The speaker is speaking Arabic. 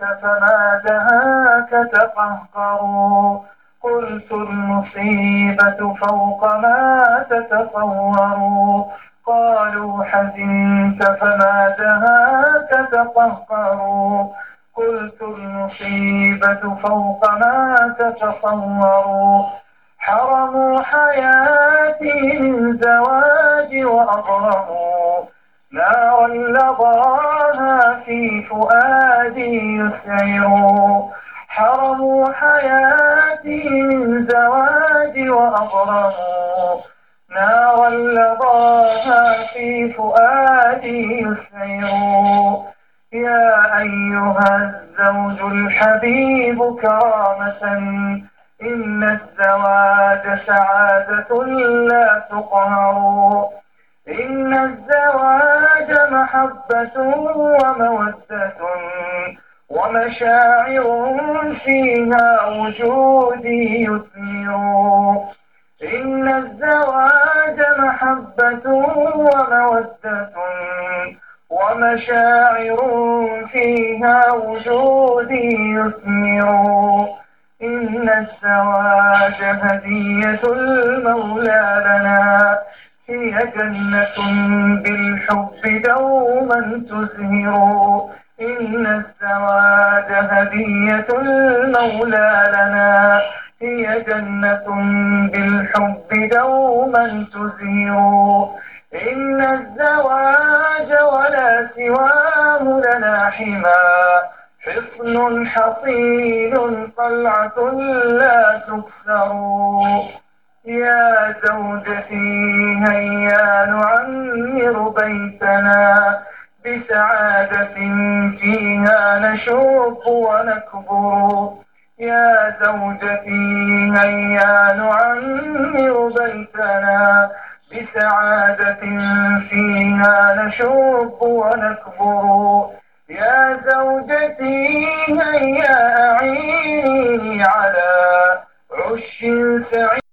فما دهاك تقهقروا. قلت المصيبة فوق ما تتصوروا. قالوا حزنت فما دهاك تقهقروا. قلت المصيبة فوق ما تتصوروا. حرموا حياتي من زواج وأضرموا نارا لظاها في فؤادي يسعر. حرموا حياتي من زواج وأضرموا نارا لظاها في فؤادي يسعر. يا أيها الزوج الحبيب كرامة. إن الزواج سعادة لا تقهر. محبة ومودة ومشاعر فيها وجودي يثمر إن الزواج محبة ومودة ومشاعر فيها وجودي يثمر إن الزواج هدية المولى لنا هي جنة بالحب دوما تزهر. إن الزواج هدية المولى لنا. هي جنة بالحب دوما تزهر. إن الزواج ولا سواه لنا حما. حصن حصين قلعة لا تكسر. زوجتي هيا نعمر بيتنا بسعادة فيها نشوق ونكبر. يا زوجتي هيا نعمر بيتنا بسعادة فيها نشوق ونكبر. يا زوجتي هيا أعيني على عش سعيد.